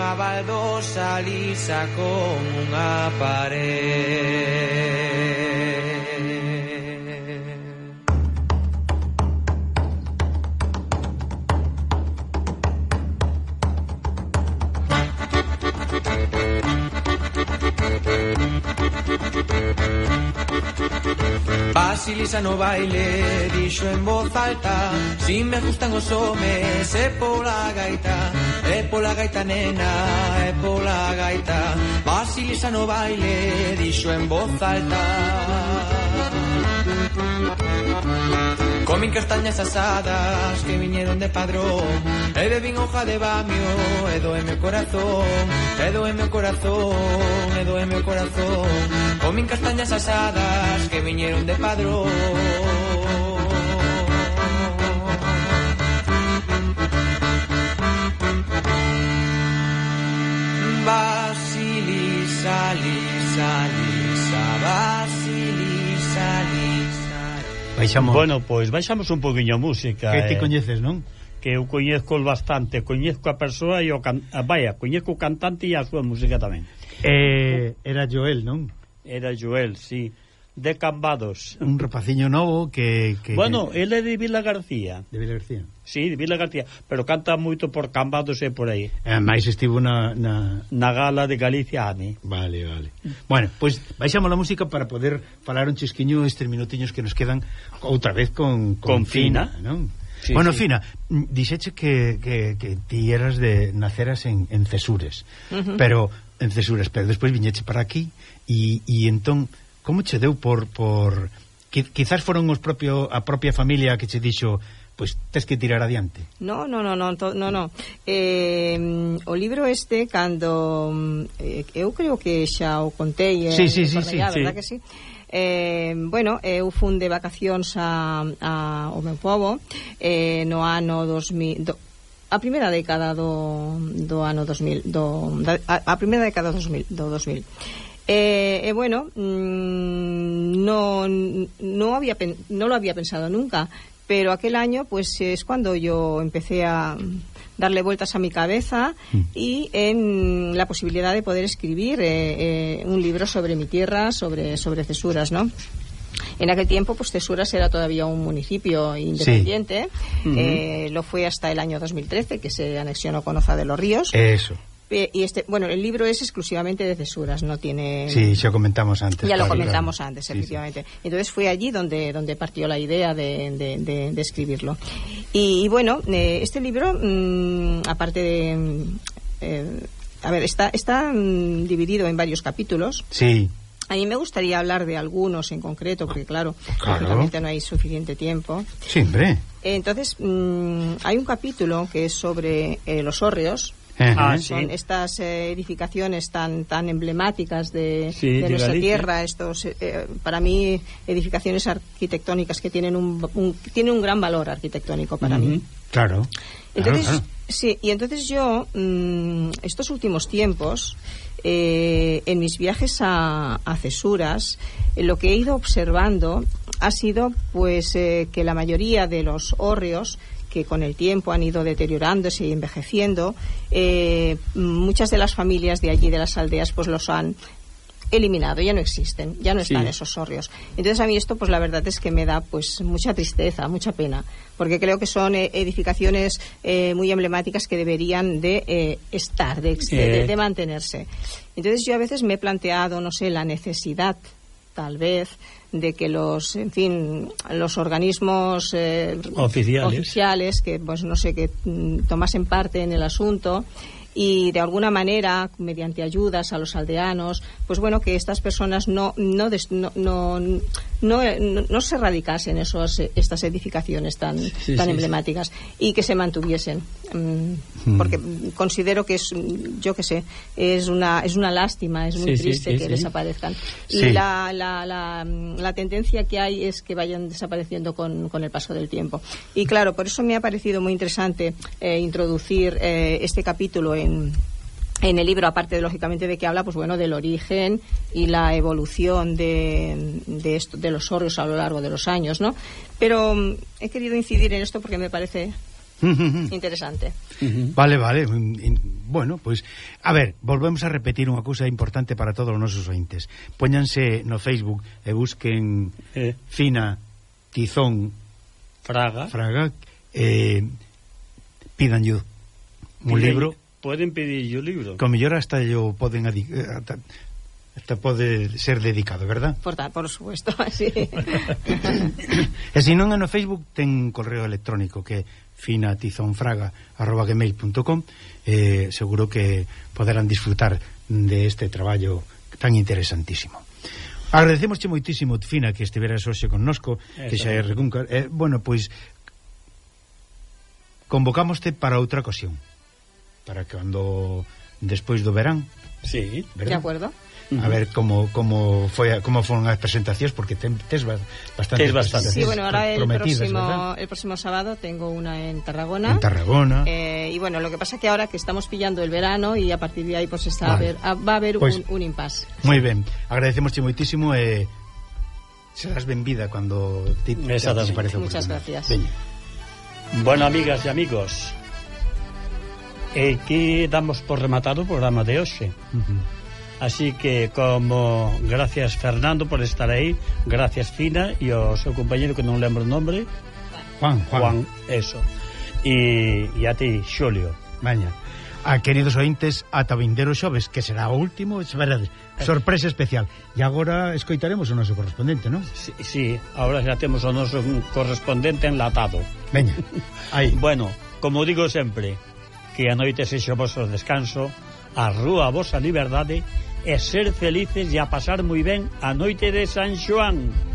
unha baldosa lisa con unha pared. Basilisa no baile, dixo en voz alta. Si me gustan os homes e pola gaita pola gaita nena, é pola gaita. Basilisa no baile, dixo en voz alta. Comin castañas asadas que viñeron de padrón. E bebín hoja de bamio e doeme o corazón. E doeme o corazón, e doeme o corazón. Comin castañas asadas que viñeron de padrón. Baixamos. Bueno, pois baixamos un poquinho a música. Que te eh... coñeces, non? que eu coñezco bastante, coñezco a persoa e o can... Ah, vaya, coñezco o cantante e a súa música tamén. Eh, era Joel, non? Era Joel, sí de Cambados. Un rapaciño novo que... que bueno, ele é de Vila García. De Vila García. Sí, de Vila García, pero canta moito por Cambados e por aí. E máis estivo na, na... Na gala de Galicia AME. Vale, vale. Bueno, pois pues, baixamos a música para poder falar un chisquiño estes minutiños que nos quedan outra vez con... Con, con Fina, Fina non? Sí, bueno, sí. Fina, mm, dixeche que, que, que ti eras de naceras en, en Cesures, uh -huh. pero en Cesures, pero despois viñeche para aquí e, e entón como che deu por por que quizás foron os propio a propia familia que che dixo pois tes que tirar adiante. No, no, no, no, to, no, no. Eh, o libro este cando eh, eu creo que xa o contei, eh, sí, sí, sí, sí, sí. que sí? eh, bueno, eu fun de vacacións a, a, ao meu povo eh, no ano 2000 do, a primeira década do, do ano 2000 do, da, a, a primeira década do 2000, do 2000 Eh, eh, bueno, mmm, no, no, había, no lo había pensado nunca, pero aquel año pues es cuando yo empecé a darle vueltas a mi cabeza y en la posibilidad de poder escribir eh, eh, un libro sobre mi tierra, sobre, sobre Cesuras, ¿no? En aquel tiempo, pues Cesuras era todavía un municipio independiente. Eh, lo fue hasta el año 2013, que se anexionó con Oza de los Ríos. Eso. Eh, y este, bueno, el libro es exclusivamente de Cesuras, no tiene. Sí, xa comentamos antes. Ya lo comentamos claro. antes, Sí, sí. efectivamente. Entonces fue allí donde, donde partió la idea de, de- de- de escribirlo. Y, y bueno, eh, este libro, mm, aparte de. mm, eh, a ver, está, está mm, dividido en varios capítulos. Sí, A mí me gustaría hablar de algunos en concreto, porque claro, Claro. no hay suficiente tiempo. siempre. Entonces, mm, hay un capítulo que es sobre eh, los hórreos, Ah, son sí. estas eh, edificaciones tan tan emblemáticas de, Sí, de de nuestra Galicia. tierra estos eh, eh, para mí edificaciones arquitectónicas que tienen un, un- tienen un gran valor arquitectónico para mí Claro. entonces claro, sí y entonces yo mm, estos últimos tiempos eh, en mis viajes a, a Cesuras eh, lo que he ido observando ha sido pues eh, que la mayoría de los hórreos que con el tiempo han ido deteriorándose y envejeciendo, eh, muchas de las familias de allí, de las aldeas, pues los han eliminado, ya no existen, ya no están Sí. esos hórreos. Entonces a mí esto, pues la verdad es que me da pues mucha tristeza, mucha pena, porque creo que son eh, edificaciones eh, muy emblemáticas que deberían de eh, estar, de, de mantenerse. Entonces yo a veces me he planteado, no sé, la necesidad tal vez de que los en fin los organismos eh, Oficiales. oficiales que pues no sé que mm, tomasen parte en el asunto y de alguna manera mediante ayudas a los aldeanos pues bueno que estas personas no no des- no, no, no, no- no se radicasen esos estas edificaciones tan Sí, tan sí, emblemáticas y que se mantuviesen. Mm, porque mm, considero que es yo que sé es una es una lástima es muy triste que desaparezcan. Y la, la, la, la tendencia que hay es que vayan desapareciendo con, con el paso del tiempo. Y claro por eso me ha parecido muy interesante eh, introducir eh, este capítulo en, en el libro, aparte de, lógicamente de que habla, pues bueno, del origen y la evolución de, de, esto, de los orios a lo largo de los años, ¿no? Pero um, he querido incidir en esto porque me parece interesante. Vale, vale. Mm, bueno, pues, a ver, volvemos a repetir unha cousa importante para todos os nosos ointes. Póñanse no Facebook e busquen eh. Fina Tizón Fraga, Fraga eh, pidan yo un libro Poden pedir o libro. Como mellor hasta yo poden eh, hasta, hasta pode ser dedicado, ¿verdad? Por, ta, por supuesto, así. e se non é no Facebook ten correo electrónico que finatizonfraga@gmail.com eh seguro que poderán disfrutar de este traballo tan interesantísimo. Agradecemosche moitísimo, Fina, que estiveras hoxe connosco, eh, que xa é recunca. Eh, bueno, pois convocámoste para outra ocasión para cando despois do verán. Sí, ¿verdad? de acuerdo. A ver como como foi como foron as presentacións porque ten, tes bastante tes bastante. Sí, bueno, ahora el próximo ¿verdad? el próximo sábado tengo una en Tarragona. En Tarragona. Eh, y bueno, lo que pasa que ahora que estamos pillando el verano y a partir de ahí pues está vale. a ver, a, ah, va a haber pues, un, un impasse. Moi ben. Agradecemosche moitísimo eh serás benvida cuando te, te, te parece Muchas gracias. Ven. Bueno, amigas y amigos, E que damos por rematado o programa de hoxe. Así que como gracias Fernando por estar aí, gracias Fina e o seu compañeiro que non lembro o nombre, Juan, Juan, Juan eso. E, e a ti, Xulio. Maña. A queridos ointes, ata vindero xoves, que será o último, es sorpresa especial. E agora escoitaremos o noso correspondente, non? Sí, sí, agora xa temos o noso correspondente enlatado. Veña, aí. bueno, como digo sempre, que a noite sexo vosso descanso, a rúa a vosa liberdade e ser felices e a pasar moi ben a noite de San Xoán.